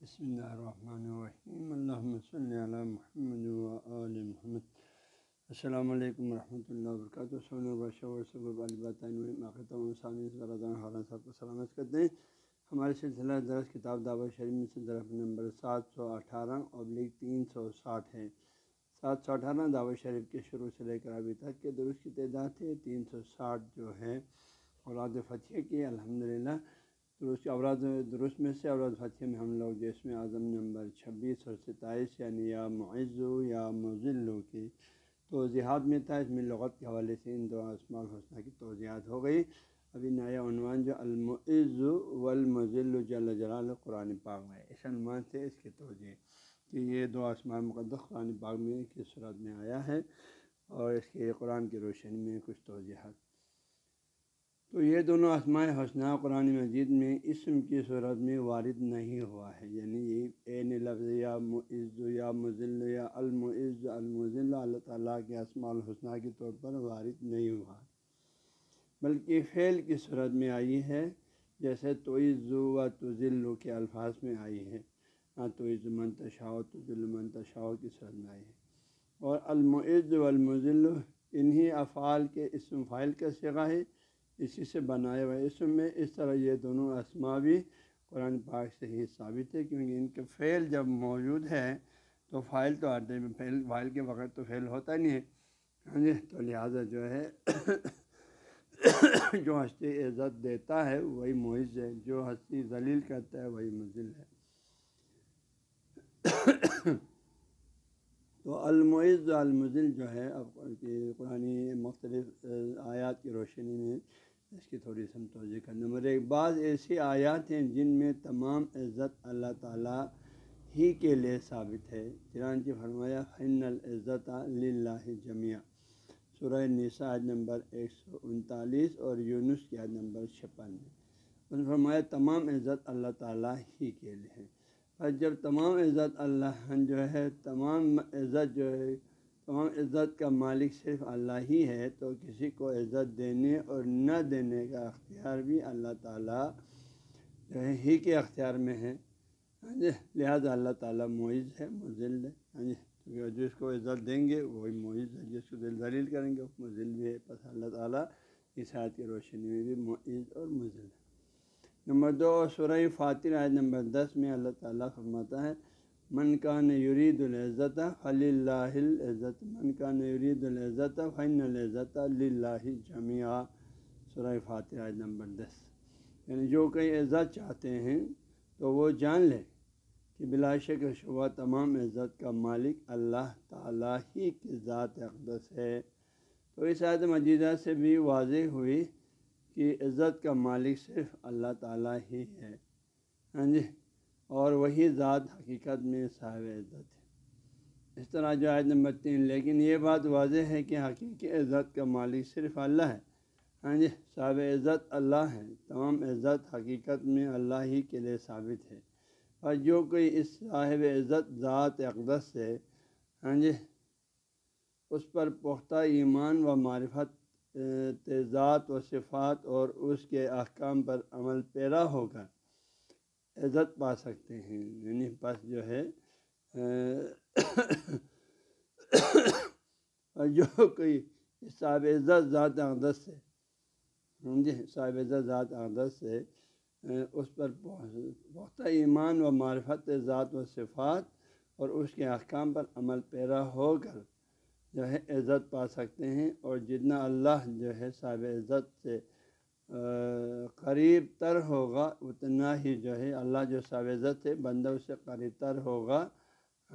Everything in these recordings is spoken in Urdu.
بسم اللہ الرحمن الرحیم الحمۃ صلی علی محمد و محمد السلام علیکم ورحمۃ اللہ وبرکاتہ صاحب کو سلامت کرتے ہیں ہمارے سلسلہ درس کتاب دعوت شریف میں سے درخت نمبر سات سو اٹھارہ ابلیغ تین سو ساٹھ ہے سات سو اٹھارہ دعوت شریف کے شروع سے لے کر ابھی تک کے درست کی تعداد ہے تین سو ساٹھ جو ہے اولاد فتح کی الحمد للہ درست اوراد درست میں سے اوراد فتح میں ہم لوگ جس میں اعظم نمبر چھبیس اور ستائیس یعنی یا معزو یا مزلو کی توضیحات میں تھا، اس میں لغت کے حوالے سے ان دو اسماع الحسنہ کی توضیحات ہو گئی۔ ابھی نیا عنوان جو المعز والمزل جل جلال قرآن پاک میں اس عنوان سے اس کی توجہ کہ یہ دو آسمان مقدس قرآن پاک میں کس صورت میں آیا ہے اور اس کے قرآن کی روشنی میں کچھ توجہات تو یہ دونوں آسماء حسنہ قرآن مجید میں اسم کی صورت میں وارد نہیں ہوا ہے۔ یعنی یہ عین لفظ یا معز یا مزل یا المعز المزل اللہ تعالیٰ کے اسماء الحسنہ کے طور پر وارد نہیں ہوا۔ بلکہ فعل کی صورت میں آئی ہے، جیسے توعز و تزلو کے الفاظ میں آئی ہے۔ ہاں توعز منتشا و تزل منتشا کی صورت میں آئی ہے۔ اور المعز و المزل انہی افعال کے اسم فائل کا سگا ہے۔ اسی سے بنایا ہوا اس میں اس طرح یہ دونوں اسما بھی قرآن پاک سے ہی ثابت ہے، کیونکہ ان کے فعل جب موجود ہے تو فائل تو آتے ہیں فیل فائل کے وقت تو فیل ہوتا نہیں ہے۔ ہاں جی؟ تو لہٰذا جو ہے جو ہستی عزت دیتا ہے وہی معز ہے، جو ہستی ذلیل کرتا ہے وہی مزل ہے۔ تو المعز المزل جو ہے، اب قرآن مختلف آیات کی روشنی میں اس کی تھوڑی سی ہم توجہ کر نمبر ایک، بعض ایسی آیات ہیں جن میں تمام عزت اللہ تعالیٰ ہی کے لیے ثابت ہے۔ چنانچہ فرمایا فن العزت اللہ جمعہ سورہ نساء نمبر ایک سو انتالیس اور یونس کی عید نمبر چھپن میں ان فرمایا، تمام عزت اللہ تعالیٰ ہی کے لیے ہے۔ اور جب تمام عزت اللہ جو ہے، تمام عزت جو ہے تمام عزت کا مالک صرف اللہ ہی ہے، تو کسی کو عزت دینے اور نہ دینے کا اختیار بھی اللہ تعالیٰ جو ہے ہی کے اختیار میں ہے۔ ہاں جی لہٰذا اللہ تعالیٰ معیز ہے مزل ہے۔ ہاں جی کیونکہ جس کو عزت دیں گے، وہی معیز ہے۔ جس کو دل ذلیل کریں گے، وہ مزل بھی ہے۔ بس اللہ تعالیٰ اس حایت کی روشنی میں بھی معیز اور مزل ہے۔ نمبر دو، سورہ فاتر آیت نمبر دس میں اللہ تعالیٰ فرماتا ہے من کا نیورید العزت فلی اللہ عزت من کا نیورید العزت فن العزت اللہ جمعہ سرائے فاتح نمبر دس۔ یعنی جو کئی عزت چاہتے ہیں تو وہ جان لے کہ بلا شک شبہ تمام عزت کا مالک اللہ تعالیٰ ہی کی ذات اقدس ہے۔ تو اس عید مجیدہ سے بھی واضح ہوئی کہ عزت کا مالک صرف اللہ تعالیٰ ہی ہے۔ ہاں جی۔ اور وہی ذات حقیقت میں صاحب عزت ہے۔ اس طرح جو آیت نمبر تین، لیکن یہ بات واضح ہے کہ حقیقی عزت کا مالک صرف اللہ ہے۔ ہاں جی صاحب عزت اللہ ہے، تمام عزت حقیقت میں اللہ ہی کے لیے ثابت ہے۔ اور جو کوئی اس صاحب عزت ذات اقدس سے ہاں جی اس پر پختہ ایمان و معرفت تیزات و صفات اور اس کے احکام پر عمل پیرا ہو کر عزت پا سکتے ہیں۔ یعنی بس جو ہے جو کوئی صاحب عزت ذات اقدس سے جی صاحب عزت ذات اقدس سے اس پر پختہ ایمان و معرفت ذات و صفات اور اس کے احکام پر عمل پیرا ہو کر جو ہے عزت پا سکتے ہیں۔ اور جتنا اللہ جو ہے صاحب عزت سے قریب تر ہوگا، اتنا ہی جو ہے اللہ جو عزت ہے، بندہ اس سے قریب تر ہوگا۔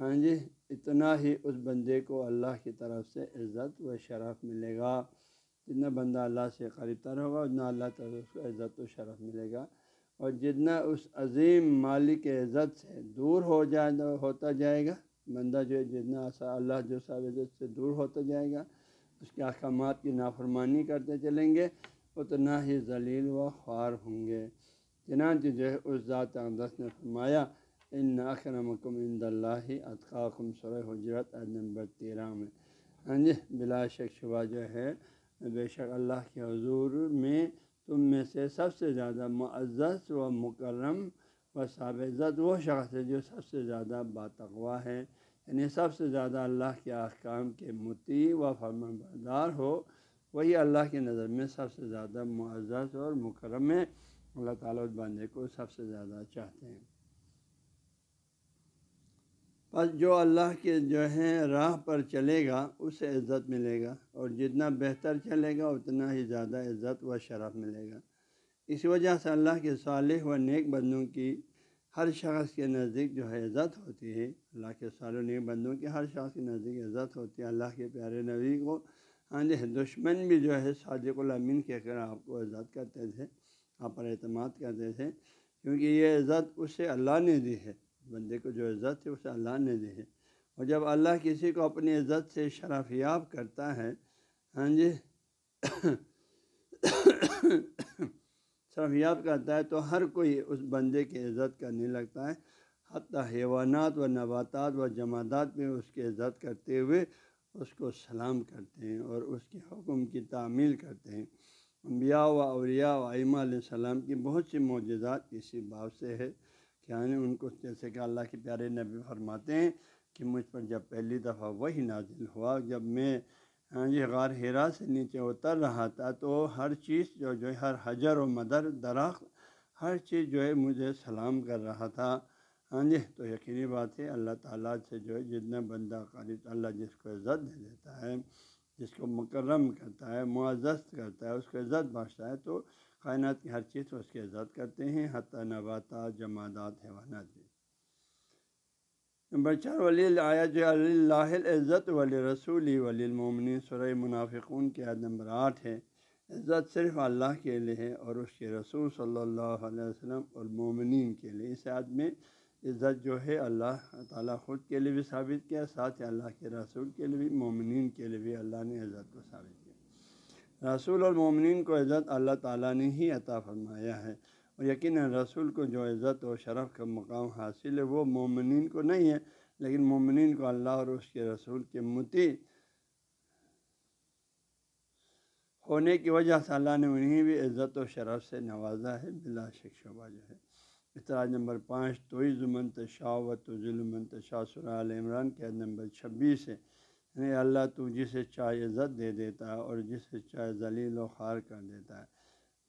ہاں جی اتنا ہی اس بندے کو اللہ کی طرف سے عزت و شرف ملے گا۔ جتنا بندہ اللہ سے قریب تر ہوگا، اتنا اللہ تعالیٰ اس کو عزت و شرف ملے گا۔ اور جتنا اس عظیم مالک عزت سے دور ہو جائے، ہوتا جائے گا، بندہ جو ہے جتنا اللہ جو صاحب عزت سے دور ہوتا جائے گا، اس کے احکامات کی نافرمانی کرتے چلیں گے۔ اتنا ہی ذلیل و خوار ہوں گے۔ چنانچہ جو ہے اس ذات اقدس نے فرمایا، ان اکرمکم عند اللہ اطخاکم سر حجرت نمبر تیرہ میں۔ ہاں جی بلا شک شبہ جو ہے، بے شک اللہ کے حضور میں تم میں سے سب سے زیادہ معزز و مکرم وہ صاحب عزت وہ شخص ہے جو سب سے زیادہ باتغوا ہے۔ یعنی سب سے زیادہ اللہ کے احکام کے متی و فرم بردار ہو۔ وہی اللہ کی نظر میں سب سے زیادہ معزز اور مکرم ہے اللہ تعالیٰ اس بندے کو سب سے زیادہ چاہتے ہیں۔ بس جو اللہ کے جو ہے راہ پر چلے گا، اسے عزت ملے گا اور جتنا بہتر چلے گا، اتنا ہی زیادہ عزت و شرف ملے گا۔ اس وجہ سے اللہ کے صالح و نیک بندوں کی ہر شخص کے نزدیک جو ہے عزت ہوتی ہے۔ اللہ کے صالح و نیک بندوں کی ہر شخص کے نزدیک عزت ہوتی ہے۔ اللہ کے پیارے نبی کو ہاں جی دشمن بھی جو ہے صادق الامین کے کر آپ کو عزت کرتے تھے، آپ پر اعتماد کرتے تھے، کیونکہ یہ عزت اسے اللہ نے دی ہے۔ بندے کو جو عزت ہے، اسے اللہ نے دی ہے۔ اور جب اللہ کسی کو اپنی عزت سے شرفیاب کرتا ہے ہاں جی شرفیاب کرتا ہے، تو ہر کوئی اس بندے کی عزت کرنے لگتا ہے۔ حتیٰ حیوانات و نباتات و جماعت بھی اس کی عزت کرتے ہوئے اس کو سلام کرتے ہیں اور اس کے حکم کی تعمیل کرتے ہیں۔ انبیاء و اولیاء و ائمہ علیہ السلام کی بہت سی معجزات اسی باب سے ہے کہ یعنی ان کو جیسے کہ اللہ کے پیارے نبی فرماتے ہیں کہ مجھ پر جب پہلی دفعہ وہی نازل ہوا، جب میں ہاں جی غار ہیرا سے نیچے اتر رہا تھا تو ہر چیز جو جو ہے، ہر حجر و مدر، درخت، ہر چیز جو ہے، مجھے سلام کر رہا تھا۔ ہاں جی تو یقینی بات ہے، اللہ تعالیٰ سے جو ہے جتنا بندہ قریب اللہ جس کو عزت دے دیتا ہے، جس کو مکرم کرتا ہے، معزز کرتا ہے، اس کو عزت بخشتا ہے، تو کائنات کی ہر چیز اس کی عزت کرتے ہیں، حتیٰ نباتات جماعت حیوانات بھی۔ نمبر چار ولی آیا جو اللہ عزت ولی رسولی ولی المومن سرح منافقون کی عید نمبر آٹھ ہے۔ عزت صرف اللہ کے لیے ہے اور اس کے رسول صلی اللہ علیہ وسلم اور مومنین کے لیے۔ اس عید میں عزت جو ہے اللہ تعالیٰ خود کے لیے بھی ثابت کیا، ساتھ ہی اللہ کے رسول کے لیے بھی، مومنین کے لیے بھی اللہ نے عزت کو ثابت کیا۔ رسول اور مومنین کو عزت اللہ تعالیٰ نے ہی عطا فرمایا ہے۔ اور یقیناً رسول کو جو عزت و شرف کا مقام حاصل ہے، وہ مومنین کو نہیں ہے، لیکن مومنین کو اللہ اور اس کے رسول کے متی ہونے کی وجہ سے اللہ نے انہیں بھی عزت و شرف سے نوازا ہے، بلا شک شعبہ جو ہے۔ اطلاع نمبر پانچ توئز منتشا و تو ظلم منتشا سرال عمران کے نمبر چھبیس ہے۔ یعنی اللہ تو جسے چاہے عزت دے دیتا ہے اور جسے چاہے ذلیل و خوار کر دیتا ہے۔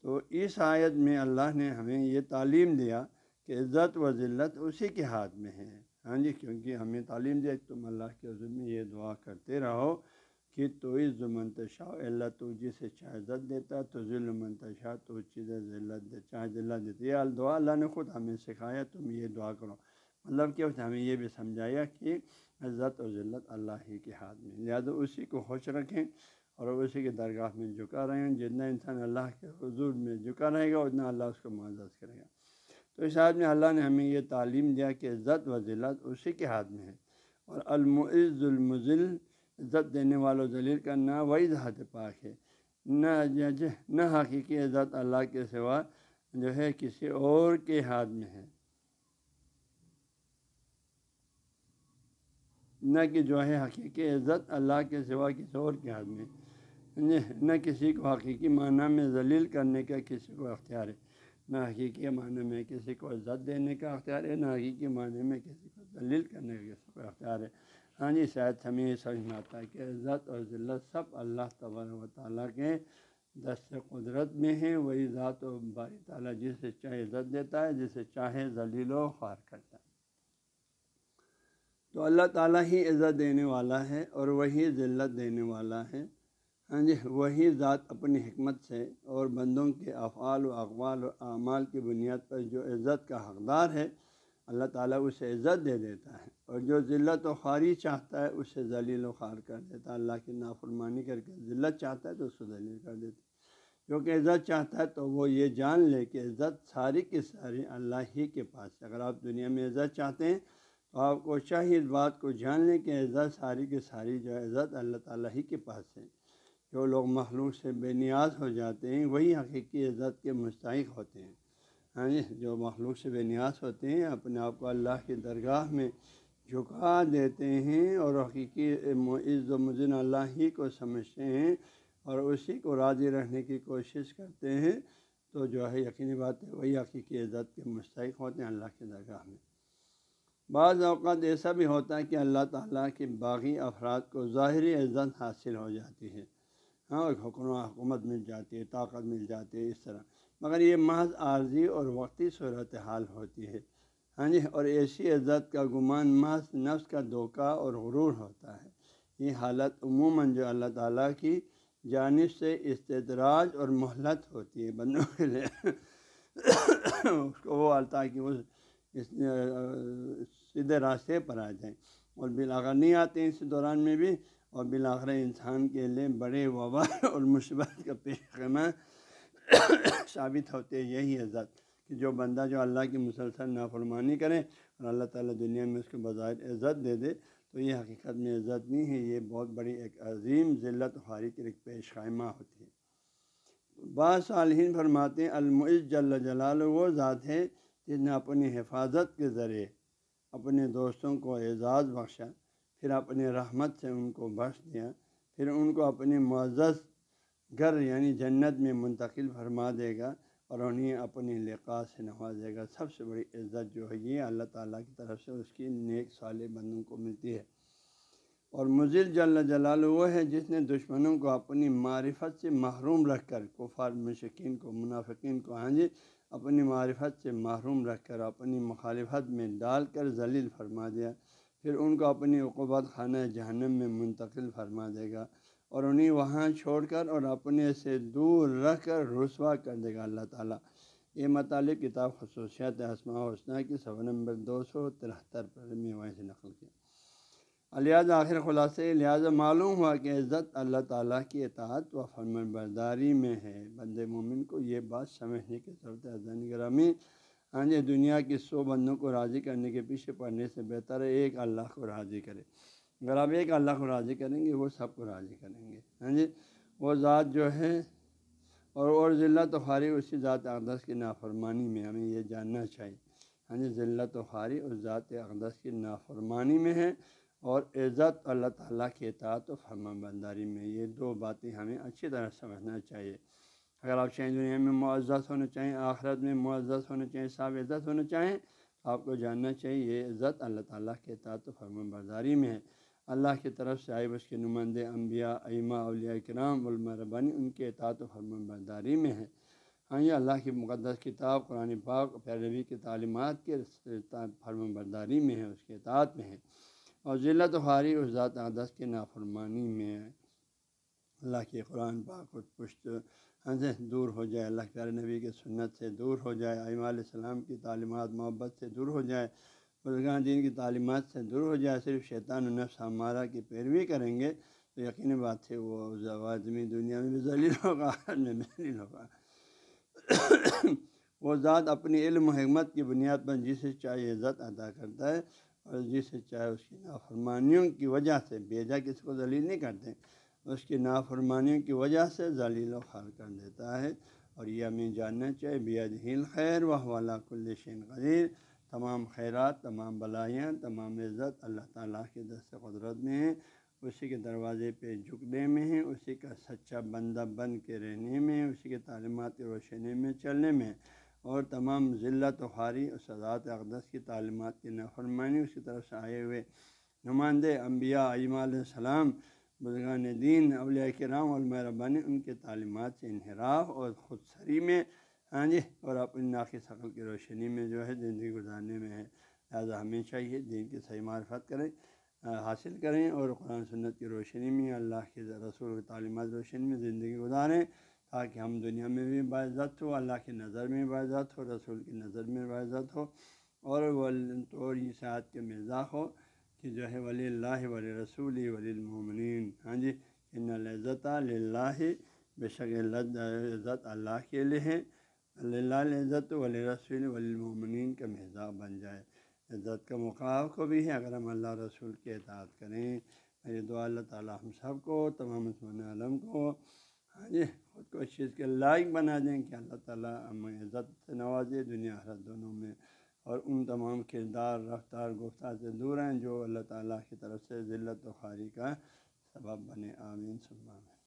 تو اس آیت میں اللہ نے ہمیں یہ تعلیم دیا کہ عزت و ذلت اسی کے ہاتھ میں ہے۔ ہاں جی کیونکہ ہمیں تعلیم دیا تم اللہ کے عزت میں یہ دعا کرتے رہو۔ کہ تو عز منتشا اللہ تو جسے چاہے عزت دیتا تو ظلم منتشا تو چیزیں ذلت دے، چاہے ذلت دیتی یہ دعا اللہ نے خود ہمیں سکھایا، تم یہ دعا کرو۔ مطلب کہ اس ہمیں یہ بھی سمجھایا کہ عزت و ذلت اللہ ہی کے ہاتھ میں۔ لہٰذا اسی کو خوش رکھیں اور اسی کے درگاہ میں جھکا رہے ہیں۔ جتنا انسان اللہ کے حضور میں جھکا رہے گا، اتنا اللہ اس کو معزز کرے گا۔ تو اس ہاتھ میں اللہ نے ہمیں یہ تعلیم دیا کہ عزت و ذلت اسی کے ہاتھ میں ہے۔ اور المعز المزل عزت دینے والوں ذلیل کرنا وہی ذات پاک ہے، نہ نہ حقیقی عزت اللہ کے سوا جو ہے کسی اور کے ہاتھ میں ہے۔ نہ کہ جو ہے حقیقی عزت اللہ کے سوا کسی اور کے ہاتھ میں نہ کسی کو حقیقی معنی میں ذلیل کرنے کا کسی کو اختیار ہے۔ نہ حقیقی معنی میں کسی کو عزت دینے کا اختیار ہے، نہ حقیقی معنی میں کسی کو ذلیل کرنے کا کسی کو اختیار ہے۔ ہاں جی شاید ہمیں یہ سمجھ میں آتا ہے کہ عزت اور ذلت سب اللہ تبار و تعالیٰ کے دست قدرت میں ہیں۔ وہی ذات و باری تعالیٰ جسے چاہے عزت دیتا ہے، جسے چاہے ذلیل و خوار کرتا ہے۔ تو اللہ تعالیٰ ہی عزت دینے والا ہے اور وہی ذلت دینے والا ہے۔ ہاں جی وہی ذات اپنی حکمت سے اور بندوں کے افعال و اقوال و اعمال کی بنیاد پر جو عزت کا حقدار ہے، اللہ تعالیٰ اسے عزت دے دیتا ہے۔ اور جو ذلت و خواری چاہتا ہے، اسے ذلیل و خوار کر دیتا ہے۔ اللہ کی نافرمانی کر کے ذلت چاہتا ہے تو اس کو ذلیل کر دیتا ہے۔ جو کہ عزت چاہتا ہے تو وہ یہ جان لے کہ عزت ساری کی ساری اللہ ہی کے پاس ہے۔ اگر آپ دنیا میں عزت چاہتے ہیں تو آپ کو چاہیے اس بات کو جان لیں کہ عزت ساری کی ساری جو عزت اللہ تعالیٰ ہی کے پاس ہے۔ جو لوگ مخلوق سے بے نیاز ہو جاتے ہیں، وہی حقیقی عزت کے مستحق ہوتے ہیں۔ ہاں جی جو مخلوق سے بے نیاز ہوتے ہیں، اپنے آپ کو اللہ کی درگاہ میں جھکا دیتے ہیں اور حقیقی عز و مزن اللہ ہی کو سمجھتے ہیں اور اسی کو راضی رہنے کی کوشش کرتے ہیں، تو جو ہے یقینی بات ہے، وہی حقیقی عزت کے مستحق ہوتے ہیں اللہ کے درگاہ میں۔ بعض اوقات ایسا بھی ہوتا ہے کہ اللہ تعالیٰ کے باغی افراد کو ظاہری عزت حاصل ہو جاتی ہے۔ ہاں حکم حکومت مل جاتی ہے، طاقت مل جاتی ہے، اس طرح۔ مگر یہ محض عارضی اور وقتی صورت حال ہوتی ہے۔ ہاں جی اور ایسی عزت کا گمان محض نفس کا دھوکہ اور غرور ہوتا ہے۔ یہ حالت عموماً جو اللہ تعالیٰ کی جانب سے استدراج اور مہلت ہوتی ہے بندوں کے لیے۔ اس کو وہ آتا کہ وہ اس سیدھے راستے پر آ جائیں۔ اور بالآخر نہیں آتے اس دوران میں بھی، اور بالآخر انسان کے لیے بڑے وبا اور مثبت کا پیغمہ ثابت ہوتے یہی عزت۔ کہ جو بندہ جو اللہ کی مسلسل نافرمانی کرے اور اللہ تعالیٰ دنیا میں اس کو بظاہر عزت دے دے، تو یہ حقیقت میں عزت نہیں ہے، یہ بہت بڑی ایک عظیم ذلت و خاری کی ایک پیش خائمہ ہوتی ہے۔ بعض صالحین فرماتے ہیں، المعز جل جلال وہ ذات ہے جس نے اپنی حفاظت کے ذریعے اپنے دوستوں کو اعزاز بخشا، پھر اپنی رحمت سے ان کو بخش دیا، پھر ان کو اپنی معزز گھر یعنی جنت میں منتقل فرما دے گا۔ اور انہیں اپنی لقاء سے نوازے گا۔ سب سے بڑی عزت جو ہے، یہ اللہ تعالیٰ کی طرف سے اس کی نیک صالح بندوں کو ملتی ہے۔ اور مزل جل جلال وہ ہے جس نے دشمنوں کو اپنی معرفت سے محروم رکھ کر، کفار مشکین کو، منافقین کو ہاں جی اپنی معرفت سے محروم رکھ کر، اپنی مخالفت میں ڈال کر ذلیل فرما دیا۔ پھر ان کو اپنی عقوبت خانہ جہنم میں منتقل فرما دے گا۔ اور انہیں وہاں چھوڑ کر اور اپنے سے دور رکھ کر رسوا کر دے گا اللہ تعالیٰ۔ یہ متعلق کتاب خصوصیات اسماء حسنہ کی سو نمبر دو سو ترہتر پر میں وہیں سے نقل کیا۔ لہٰذا آخر خلاصے، لہٰذا معلوم ہوا کہ عزت اللہ تعالیٰ کی اطاعت و فرم برداری میں ہے۔ بند مومن کو یہ بات سمجھنے کی ضرورت ہے۔ گرامی ہاں جی دنیا کی سو بندوں کو راضی کرنے کے پیچھے پڑنے سے بہتر ہے۔ ایک اللہ کو راضی کرے۔ اگر آپ ایک اللہ کو راضی کریں گے، وہ سب کو راضی کریں گے۔ ہاں جی؟ وہ ذات جو ہے، اور اور ذلت و خاری اسی ذات اقدس کی نافرمانی میں، ہمیں یہ جاننا چاہیے۔ ہاں جی؟ ذلت و خاری اس ذات اقدس کی نافرمانی میں ہے، اور عزت اللہ تعالیٰ کے اطاعت و فرما بنداری میں۔ یہ دو باتیں ہمیں اچھی طرح سمجھنا چاہیے۔ اگر آپ چاہیں دنیا میں معزز ہونا چاہیں، آخرت میں معزز ہونا چاہیں، صاحب عزت ہونا چاہیں، آپ کو جاننا چاہیے، یہ عزت اللہ تعالیٰ کے اطاعت و فرما برداری میں ہے۔ اللہ کی طرف سے آئے اس کے نمائندے انبیاء، ائمہ، اولیاء کرام، علماء ربانی، ان کے اطاعت و فرم برداری میں ہے ہاں یہ اللہ کی مقدس کتاب، قرآن پاک پیروی کی تعلیمات کے فرم برداری میں ہے اس کے اطاعت میں ہے اور ذلت و خاری اس ذات عدس کے نافرمانی میں ہے۔ اللہ کے قرآن پاک خود پشت سے دور ہو جائے۔ اللہ کے نبی کے سنت سے دور ہو جائے۔ ائمہ علیہ السلام کی تعلیمات، محبت سے دور ہو جائے۔ بزرگان دین کی تعلیمات سے دور ہو جائے، صرف شیطان و نفس ہمارا کی پیروی کریں گے، تو یقینی بات ہے وہ آدمی دنیا میں بھی ذلیل ہوگا میں ذلیل ہوگا۔ وہ ذات اپنی علم و حکمت کی بنیاد پر جسے چاہے عزت ادا کرتا ہے اور جسے چاہے اس کی نافرمانیوں کی وجہ سے بیجا کسی کو ذلیل نہیں کرتے، اس کی نافرمانیوں کی وجہ سے ذلیل و خار کر دیتا ہے۔ اور یہ ہمیں جاننا چاہیے بیاد ہل خیر و والا کل شین قدیر۔ تمام خیرات، تمام بلائیاں تمام عزت اللہ تعالیٰ کے دست قدرت میں ہیں۔ اسی کے دروازے پہ جھکنے میں ہیں، اسی کا سچا بندہ بن کے رہنے میں اسی کے تعلیمات روشنی میں چلنے میں اور تمام ذلت و خاری اور سزات اقدس کی تعلیمات کی نفرمانی اس کی طرف سے آئے ہوئے نمائندے انبیاء علیہ السلام، بزرگان دین، اولیاء کرام علماء ربانی ان کے تعلیمات سے انحراف اور خود سری میں ہاں جی اور اپنی ناقص شکل کی روشنی میں جو ہے زندگی گزارنے میں ہے لہٰذا ہمیں چاہیے دین کی صحیح معرفت کریں حاصل کریں اور قرآن سنت کی روشنی میں، اللہ کے رسول کی تعلیمات روشنی میں زندگی گزاریں تاکہ ہم دنیا میں بھی باعزت ہو، اللہ کی نظر میں باعزت ہو، رسول کی نظر میں باعزت ہو اور وہ سعد کے مزاح ہو کہ جو ہے ولی اللہ، ولی رسول، ولی المومنین ہاں جی ان العزت اللہ بے شک عزت اللہ کے لیے ہے۔ اللہ عزت ولی رسول ولی المومنین کا مزاح بن جائے۔ عزت کا مقاب کو بھی ہے، اگر ہم اللہ رسول کے اطاعت کریں۔ میری دعا اللہ تعالیٰ ہم سب کو، تمام عثمان عالم کو ہاں جی خود کو اس چیز کے لائق بنا دیں کہ اللہ تعالیٰ ہمیں عزت سے نوازے، دنیا حرت دونوں میں۔ اور ان تمام کردار، رفتار، گفتار سے دور ہیں جو اللہ تعالیٰ کی طرف سے ذلت و خاری کا سبب بنے۔ آمین۔ سلمان